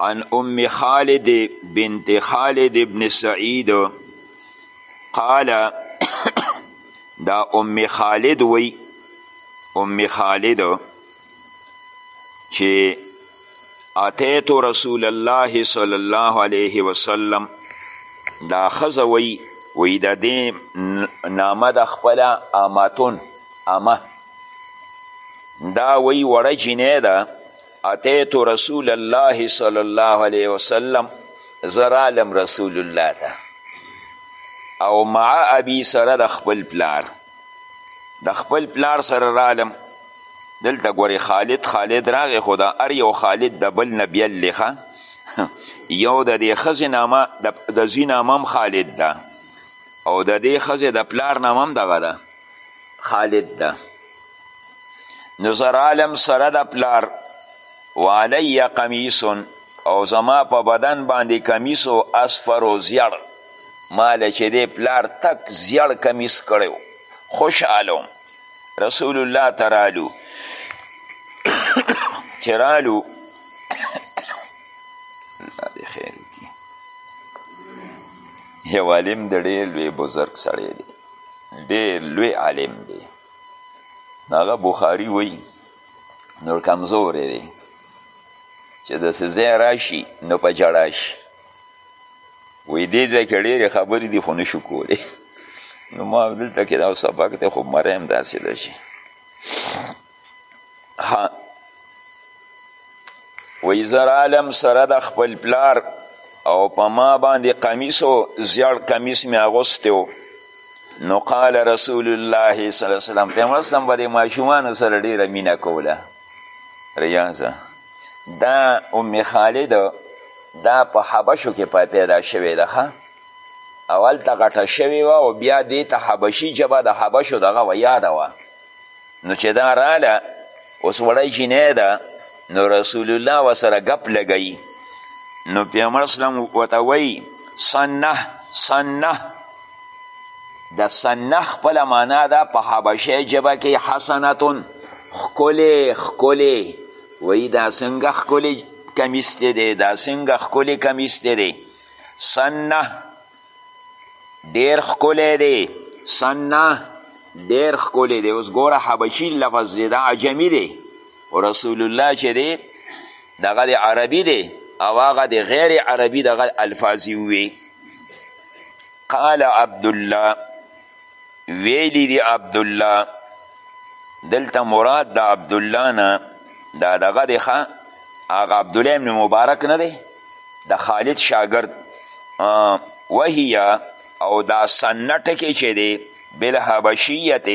عن ام خالد بنت خالد ابن سعید قال دا ام خالد وی ام خالد چې اتیت رسول الله صلی الله علیه وسلم دا خزه وی وی د دې نامه د خپل اماتون امه دا وی وړه جینې ده اتیت رسول الله صلی الله علیه وسلم زه رالم رسول الله ته او مع ابي سره د خپل پلار د خپل پلار سره رالم دلته ګورې خالد خالد راغې خو دا هر یو خالد د بل نه بیل دی یو د دې ښځې نامه د ځي نامه هم خالد ده او د دې ښځې د پلار نامه هم دغه ده خالد ده نو زرالم سره د پلار وعلی قمیسون او زما په بدن باندې کمیس او اسفر او زیړ مال چې دی پلار تک زیړ کمیس کړی و خوشحاله رسول الله ته رالو چې رالو الله دې خیر وکړي یو عالم د ډېر لوی بزرګ سړی دی ډېر لوی عالم دی هغه بخاري وایي نور کمزوری دی چې د څه ځای راشي نو په ژړا شي وایي دې ځای کې ډېرې خبرې دي خو نشو کولی نو ما دلته کې دا سبق دی خو مرایم داسې ده چې وی زه رالم سره د خپل پلار او په ما باندې قمیص و زیړ قمیص مې اغوستی و نو قال رسول الله صلی الله علیه وسلم پیغمبر اسلام به د ماشومانو سره ډیره مینه کوله ریاضه دا ام خالد دا په حبشو کې په پیدا شوې ده ښه اول ته غټه شوې وه او بیا دې ته حبشي ژبه د حبشو دغه وه یاده وه نو چې دا راله اوس وړی جینۍ ده نو رسول الله ورسره ګپ لګوي نو پیغمبر اسلام ورته وایي سنه سنه د سنه خپله معنا ده په حبشې ژبه کې حسنتون ښکلې ښکلې وایي دا څنګه ښکلې کمیس دی دا څنګه ښکلې کمیس دی سنه ډیر ښکلی دی سنه ډیر ښکلی دی اوس ګوره حبشي لفظ دی دا عجمي دی او رسول الله چې دی دغه د عربي دی او هغه د غیر عربي دغه الفاظ وی قال عبدالله ویلی دی عبدالله دلته مراد د عبدالله نه دا دغه دی ښه هغه عبدالله ابن مبارک نه دی د خالد شاګرد وهیه او دا سنه ټکی چې دی بالحبشیت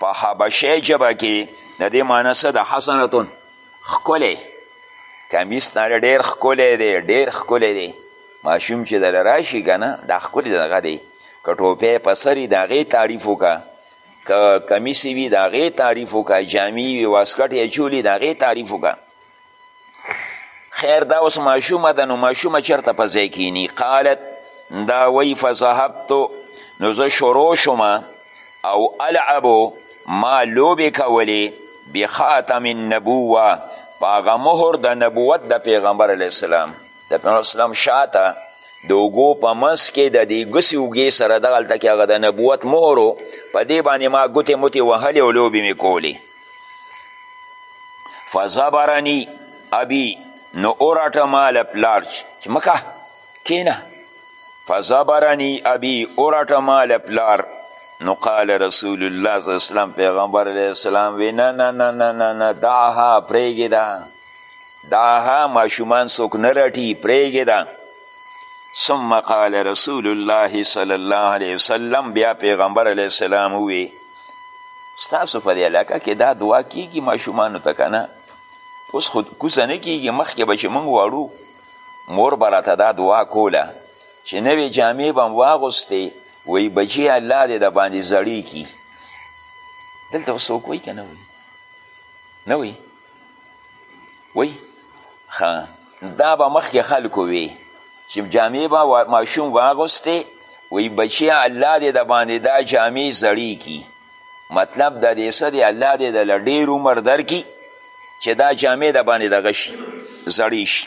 په حبشه ژبه کې د دې معنی څه د حسنتون ښکلی کمیس ناره ډېر ښکلی دی ډېر ښکلی دی ماشوم چې دله راشي که نه دا ښکلی دغه دی که ټوپی په سر وي د هغې تعریف وکړه که کمیس وي د هغې تعریف وکړه جامې وي واسکټ یې اچولي د هغې تعریف وکړه خیر دا اوس ماشومه ده نو ماشومه چېرته په ځای کیني قالت دا وی فذهبتو نو زه شروع شوم او العبو ما لوبې کولې بخاتم النبوه په هغه مهر د نبوت د پیغمبر علیه السلام د پیغمبر اسلام شاته د اوګو په منځ کې د دې ګسې اوږې سره دغلته کې هغه د نبوت مهر و په دې باندې ما ګوتې متې وهلې او لوبې مې کولې فزبرني ابي نو وراټه ما له پلار چې مکه کینه فزبرني ابي وراټه ما له پلار نو قال رسول الله صلی الله علیه وسلم پیغمبر علیه السلام وی نه نه نه نه نه دعها پرېږې ده داها ماشومان څوک نه رټي پرېږې ده ثم قال رسول الله صلی الله علیه وسلم بیا پیغمبر علیه السلام وی ستاسو په دې علاقه کې دا دعا کیږي ماشومانو ته که نه اوس خو کوزه نه کیږي مخکې به چې موږ واړو مور به راته دا دعا کوله چې نوې جامې به هم واغوستې وایي بچی الله دې د باندې زړې کي دلته څوک وایي که نه وایي نه وایي وی دا به مخکې خلکو وی چې جامې به ماشوم واغوستې وی بچیا الله دې د باندې دا جامې زړې کی مطلب د دې څه دی الله دې د ډېر عمر درکړي چې دا جامې د باندې دغه شي زړې شي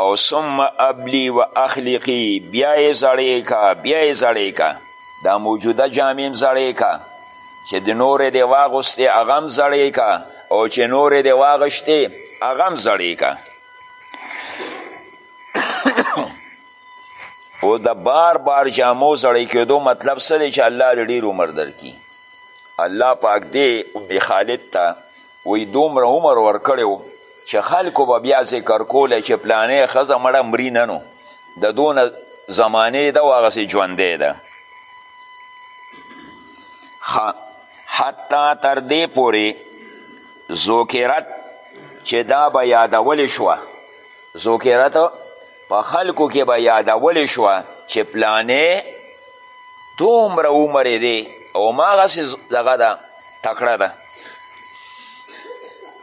او ثم ابلی و اخلقی بیا یې زړې کا بیا یې زړې کا دا موجوده جامې هم زړې کا چې د نورې دې واغوستې هغه هم زړې کا او چې نورې دې واغشتې هغه هم زړې کا او د بار بار جامو زړې کېدو مطلب څه دی چې الله دې ډېر عمر درکړي الله پاک دې ام خالد ته وایي دومره عمر ورکړی چې خلکو به بیا ذکر کولی چې پلانې ښځه مړه مري نه نو د دونه زمانې ده او هغسې ژوندی ده حتی تر دې پورې ذکرت چې دا به یادولې شوه ذکرت په خلکو کې به یادولې شوه چې پلانې دومره عمر دی او هماغسې دغه ده تکړه ده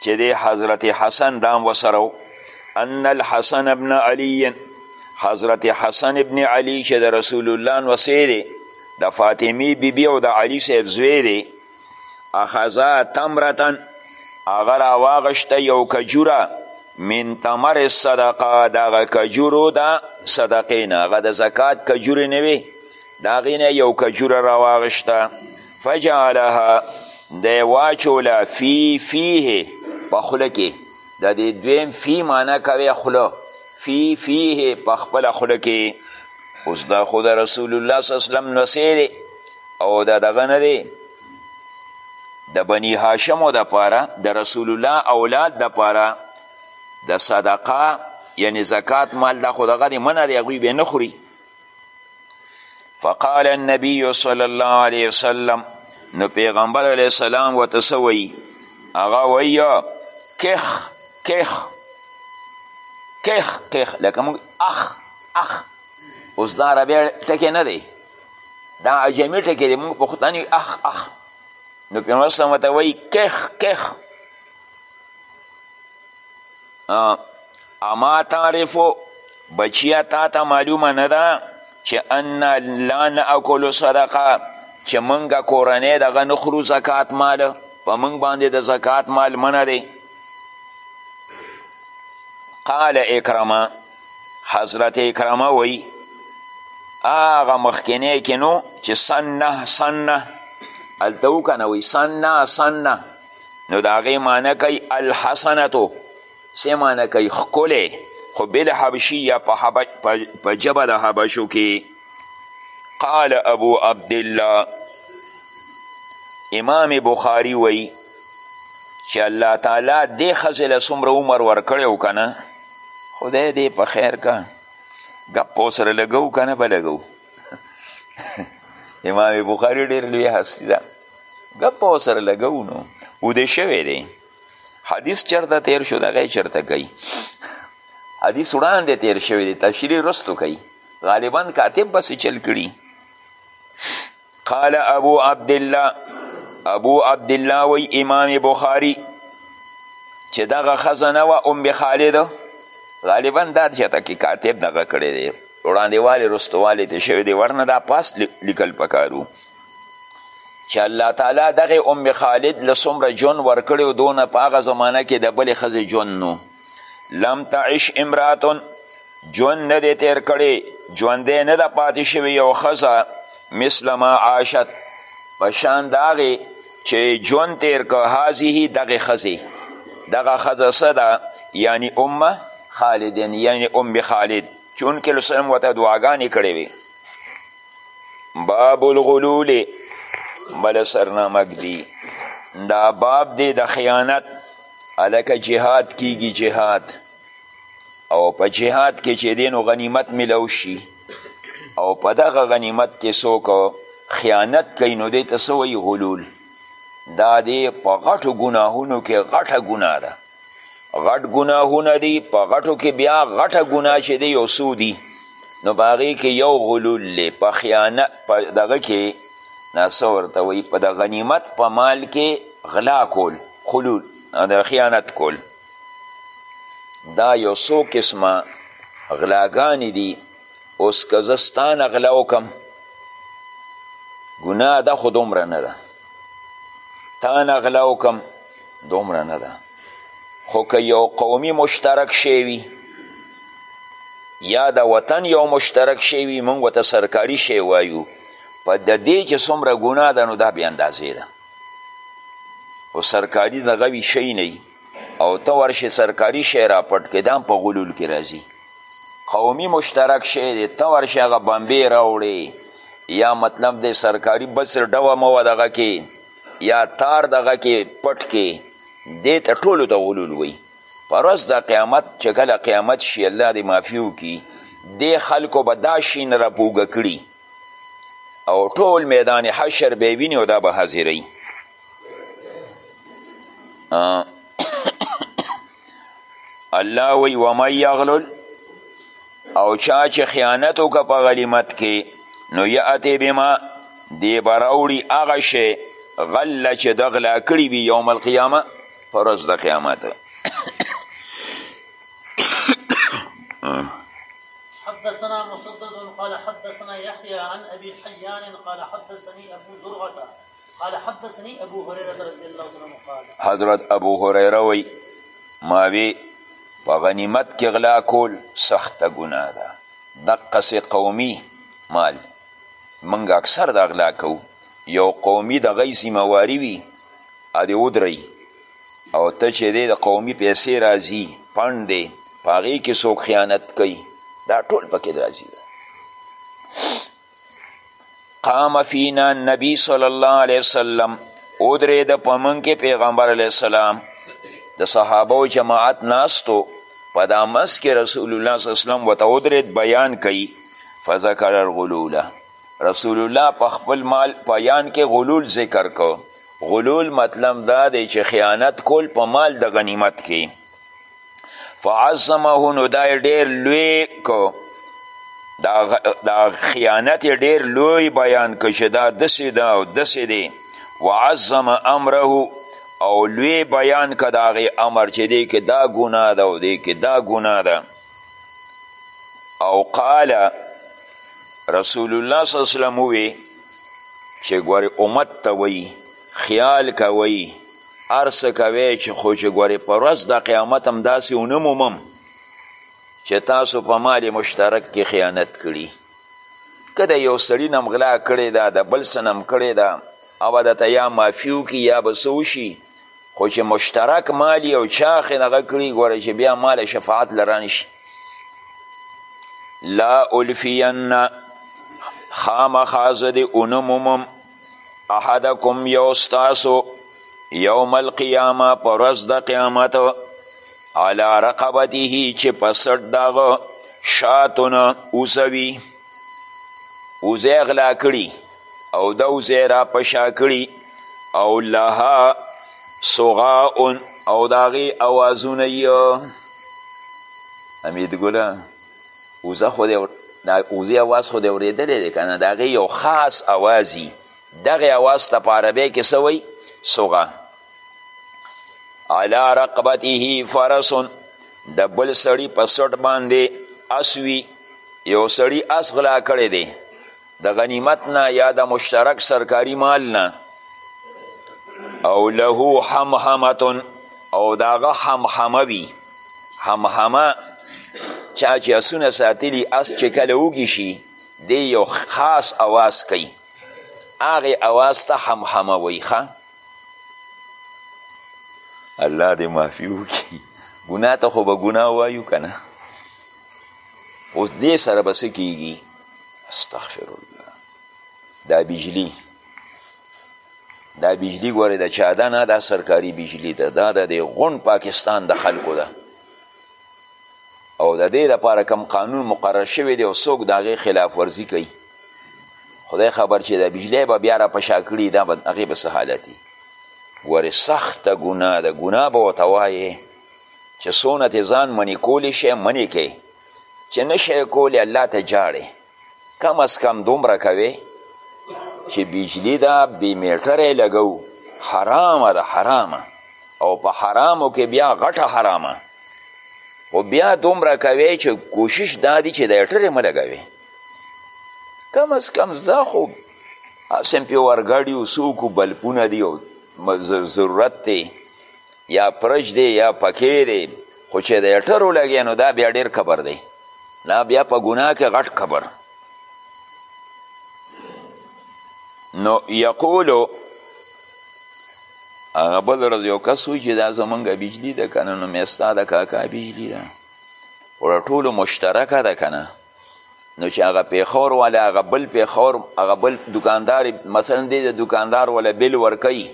چې دی حضرت حسن دام وسره و ان الحسن ابن علی حضرت حسن ابن علی چې د رسول الله نوسی دی د فاطمی بیبي بی او د علی صاحب زوی دی اخذا تمرتن هغه راواغشته یو کجوره من تمر صدقه دغه کجورو د صدقې نه هغه د زکات کجورې نه وي د هغې نه یو کجوره راواغېسته فجعلها دی واچوله فی فیه په خوله کې د دې دویم فی معنا کوي خوله فی فیه په خپله خوله کې اوس دا خو د رسول الله صلی وسلم نسې دی او دا دغه نه دی د بني هاشمو دپاره د رسول الله اولاد دپاره د صدقه یعنی زکات مال دا خو دغه دی منه دی هغوی به نه خوري فقال النبي صلی الله علیه وسلم نو پیغمبر علیه السلام ورته څه وایي هغه وایي کخ کخ کخ کخ لکه موږ اخ اخ اوس دا عربی ټکی نه دی دا عجمي ټکی دی موږ پښتاني اخ اخ نو پیغمبر اسلام ورته وایي کخ کخ اما تعرفو بچیه تا ته معلومه نه ده چې ان لا ناکلو صدقه چې مونږه کورنۍ دغه نه خورو زکات مال په مونږ باندې د زکات مال منه دی قال اکرمه حضرت اکرمه وی هغه مخکنی کې نو چې سنه سنه هلته وکنه وی سنه سنه نو د هغې معنی کوي الحسنتو څه معنی کوي ښکلی خو بالحبشي یا په ژبه د حبشو کې قال ابو عبدالله امام بخاری وی چې الله تعالی دې ښځې له څومره عمر ورکړی و که نه خدای دې په خیر که ګپ ورسره لګو که نه به لګو امام بخاری ډېر لوی هستی ده ګپ او سره لګو نو اوده شوی دی حدیث چرته تیر شو دغه چرته کوي حدیث وړاندې تیر شوی دی تشریح رستو کوي غالبا کاتب بس چل کړي قال ابو عبد الله ابو عبد الله وی امام بخاری چې دغه خزنه و ام خالد غالبا دا چته کې کاتب دغه کړی دی وړاندې والی رستوالی ته شوی دی ورنه دا پاس لیکل پکارو چې الله تعالی دغه ام خالد له څومره ژوند ورکړی و دونه په هغه زمانه کې د بلې ښځې ژوند نو لم تعش امراتون ژوند نه دی تیر کړی ژوندی نه ده پاتې شوې یو ښځه مثل ما عاشت په شان د هغې چې ژوند تیر که هذه دغه ښځې دغه ښځه څه ده یعنی ام خالدین یعنی ام خالد چونکې رسول ورته دعاګانې کړې وې باب الغلول بل سرنامه ږدي دا باب دی د خیانت هلکه جهاد کیږي جهاد او په جهاد کې چې دی نو غنیمت میلو شي او په دغه غنیمت کې څوک خیانت کوي نو دی ته څه غلول دا دی په غټو ګناهونو کې غټه ګناه ده غټ ګناهونه دي په غټو کې بیا غټه ګناه چې دی یو څو دي نو په هغې کې یو غلول دی په خیانت په دغه کې دا څه ورته وایي په د غنیمت په مال کې غلا کول خلول د خیانت کول دا یو څو قسمه غلاګانې دي اوس که زه ستا نه غلا وکړم ګناه ده خو دومره نه ده تا نه غلا وکړم دومره نه ده خو که یو قومي مشترک شی وي یا د وطن یو مشترک شی وي موږ ورته سرکاري شی وایو په د دې چې څومره ګناه ده نو دا بې اندازې ده او سرکاري دغه وي شی نه او ته ورشې سرکاري شی راپټ کړې دا هم په غلول کې راځي قومي مشترک شی دی ته ورشې هغه بمبې راوړې یا مطلب د سرکاري بس ډوه مه وه دغه کې یا تار دغه کې پټ کې دې ته ټولو ته غلول وي په ورځ د قیامت چې کله قیامت شي الله دې معافي وکړي دې خلکو به دا شین راپوږه کړي او ټول میدان حشر به ویني او دا به حاضروي الله وی ومن یغلل او چا چې خیانت وکړه په غلیمت کې نو یأتې بما دی به راوړي هغه شی غله چې د غلا کړي وي یوم القیامه په ورځ د قیامت حدثنا مسدد قال حدثنا يحيى عن ابي حيان قال حدثني ابو زرعه قال حدثني ابو هريره رضي الله عنه قال حضرت ابو هريره وی ما وی په غنیمت کې غلا کول سخته ګناه ده دقسې قومي مال موږ اکثر دا غلا کوو یو قومي د غی ذمهواري وي ا دې ودرئ او ته چې دی د قومي پیسې راځي پنډ دی په هغې کې څوک خیانت کوي دا ټول پکې راځي قام فینا نبی صلی الله علیه وسلم ودرېده په موږ کې پیغمبر علیه السلام د صحابو جماعت ناستو په دا منځ کې رسول الله صلی الله علیه وسلم ورته ودرېد بیان کوي فذکر الغلوله رسول الله په خپل مال بیان کې غلول ذکر کو غلول مطلب دا دی چې خیانت کول په مال د غنیمت کې فعظمه نو دا ډیر لوی کو دا, دا خیانت ډیر لوی بیان که چې دا دسی دا او دسی دی وعظم امره او لوی بیان که دا غی امر چې دی که دا ګناه ده او دی که دا ګناه ده او قال رسول الله صلی الله علیه وسلم وی چې ګورې امت ته وی خیال کوي هر څه کوی چې خو چې ګورې په ورځ د قیامت هم داسې ونه مومم چې تاسو په مال مشترک کې خیانت کړي که د یو سړي نه غلا کړې ده د بل څه نه کړې ده او به درته یا معافي وکړي یا به څه وشي خو چې مشترک مال یو چا خې دغه کړي ګوره چې بیا مال شفاعت له رانشي لا الفین خامخا زه دې ونه مومم احدکم یو ستاسو یوم القیامه په ورځ د قیامت علی رقبته چې په سټ دغه شاتونه اوزوي اوزه غلا کړي او د اوزه را په شا کړي او لها سغاء او د هغې اوازونه یې حمید ګله وزه خو دی دا وزې اواز خو دی اورېدلی دی که نه د هغې یو خاص اواز وي دغه اواز ته په عربۍ کې څه وایي صغه علا رقبته فرس د بل سړي په سټ باندې اسوي یو سړي اس غلا کړی دی د غنیمت نه یا د مشترک سرکاری مال نه او له حمحمتن او داغه حمحمه وي حمحمه چا چې اسونه ساتلي اس چې کله وږي شي دی یو خاص اواز کوي هغې اواز ته حمحمه وایي ښه الله دې معافي وکړي ګناه ته خو به ګناه وایو که نه اوس دې سره به څه کیږي استغفر الله دا بجلی دا بجلی ګوره د چا ده نه دا سرکاري بجلی ده دا د دې غون پاکستان د خلکو ده او د دې لپاره کم قانون مقرر شوی دی او څوک د هغې خلاف ورزي کوي خدای خبر چې د بجلی به بیا را په شا کړي دا به هغې به څه حالت وي ګورې سخته ګناه ده ګناه به ورته وایې چې څونه تې ځان منې کولی شی منې کوې چې نشی کولی الله ته جاړې کم از کم دومره کوې چې بجلی ده بې میټره لګو حرامه ده حرامه او په حرامو کې بیا غټه حرامه خو بیا دومره کوې چې کوشش دا دی چې د ایټرې مه لګوې کم از کم زه خو هسې پې ورګډ یو څوک بلپونه دي او ضرورت دی یا پرج دی یا پکی دی خو چې د اټر ولګی نو دا بیا ډیر کبر دی دا بیا په ګناه کې غټ کبر نو یقولو هغه بل ورځ یو کس وی چې دا زمونږ بجلی ده که نه نو مې ستا د کاکا بجلی ده ور ټولو مشترکه ده که نه نو چې هغه پیښور والا هغه بل پیښور هغه بل دکاندار مثلا دی د دکاندار والا بل ورکوي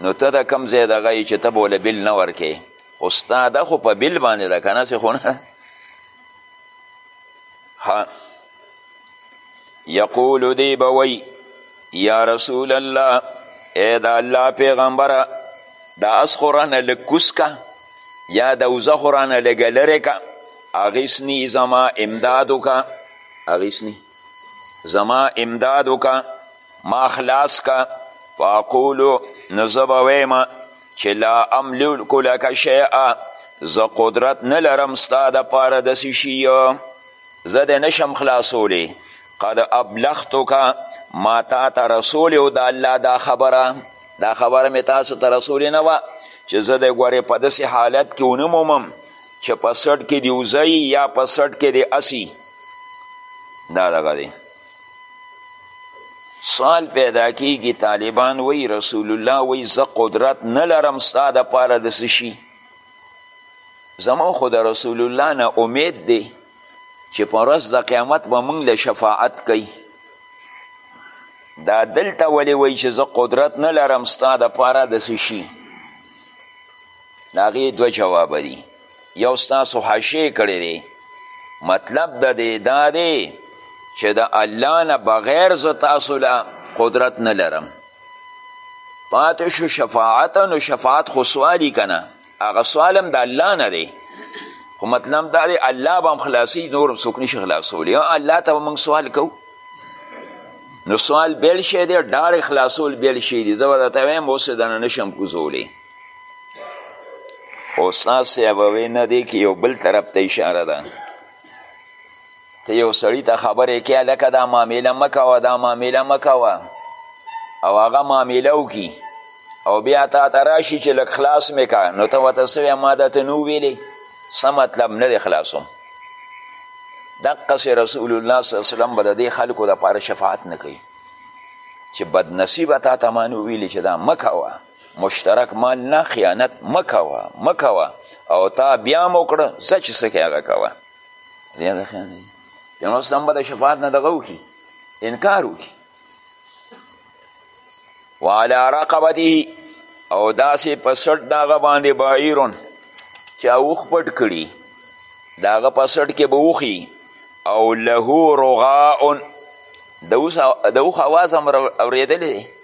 نو ته د کم ځای دغه یې چې ته به له بل نه ورکې خو ستا ده خو په بل باندې ده که نه سې خو نه یقول دی به وی یا رسول الله ای د الله پیغمبره د اس خو رانه لږ کوس که یا د وزه خو رانه لږه لرې که اغیسني زما امداد وکړه اغیسني زما امداد وکا ما خلاص کا فاقولو نو زه به ویم چې لا املک لک شیئا زه قدرت نه لرم ستا دپاره داسې شي زه دی نشم خلاصولی قد ابلغتک ما تا ته رسولی و د الله دا خبره دا خبره مې تاسو ته رسولی نه وه چې زه د ګورې په داسې حالت کې ونه مومم چې په سټ کې دې وځئ یا په سټ کې دې اسي دا دغه دی سوال پیدا کیږي طالبان وی رسول الله وی زه قدرت نه لرم ستا د پاره د سشي زمو خو د رسول الله نه امید دی چې په ورځ د قیامت به موږ له شفاعت کوي دا دلته ولې وایي چې زه قدرت نه لرم ستا د پاره د سشي د هغې دوه جوابه دي یو ستاسو حاشیه کړی دی مطلب د دې دا دی چې د الله نه بغیر زه تاسو له قدرت نه لرم پاتې شو شفاعت نو شفاعت خو سوالی که نه هغه سوال هم د الله نه دی خو مطلب دا دی الله به هم خلاصي نور هم څوک نشي خلاصولی الله ته به موږ سوال کوو نو سوال بیل شی دی ډار خلاصول بیل شی دی زه به درته وایم اوس یې دنه نشم کوزولی استاد صاحب وی نه دی که یو بل طرف ته اشاره ده ته یو سړی ته خبرې کې لکه دا معامله مه کوه دا معامله مه کوه او هغه معامله وکړي او بیا تا ته راشي چې لږ خلاص مې که نو ته ورته څه ما ده ته نو ویلې څه مطلب نه دی خلاصوم دقسې رسول الله صلی وسلم به د دې خلکو دپاره شفاعت نه کوي چې بدنصیبه تا ته ما نو ویلې چې دا مه کوه مشترک مال نه خیانت مکوه مکوه او تا بیا هم وکړه ځه چې څه هغه کوه پیغمبر اسلام به د شفاعت نه دغه وکړي انکار وکړي وعلى رقبته او داسې په سټ د هغه باندې بعیرون چې اوښ پټ کړي د هغه په سټ کې به وخي او له رغاء د اوښ اواز هم اورېدلی دی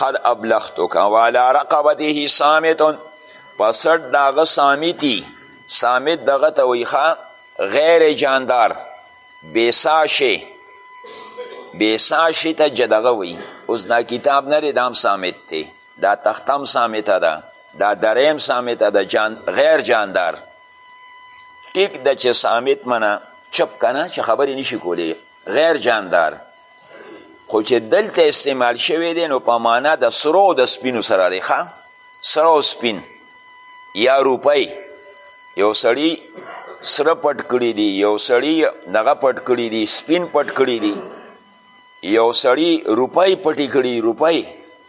قد ابلغتک وعلى رقبته صامت په سټ داغه صامتی صامت دغه ته ویخه غیر جاندار بیساشی بیساشی ته جدغه وی اوس دا کتاب نری دام صامت تی دا تختم صامت ده دا دریم صامت ده جان غیر جاندار ټیک د چې صامت منه چپ کنه چې خبرې نشي کولی غیر جاندار خو چې دلته استعمال شوی دی نو په معنا د سرو او د سپینو سره دی ښه سره او سپین یا روپۍ یو سړی سره پټ کړي دي یو سړی دغه پټ کړي دي سپین پټ کړي دي یو سړی روپۍ پټې کړي روپۍ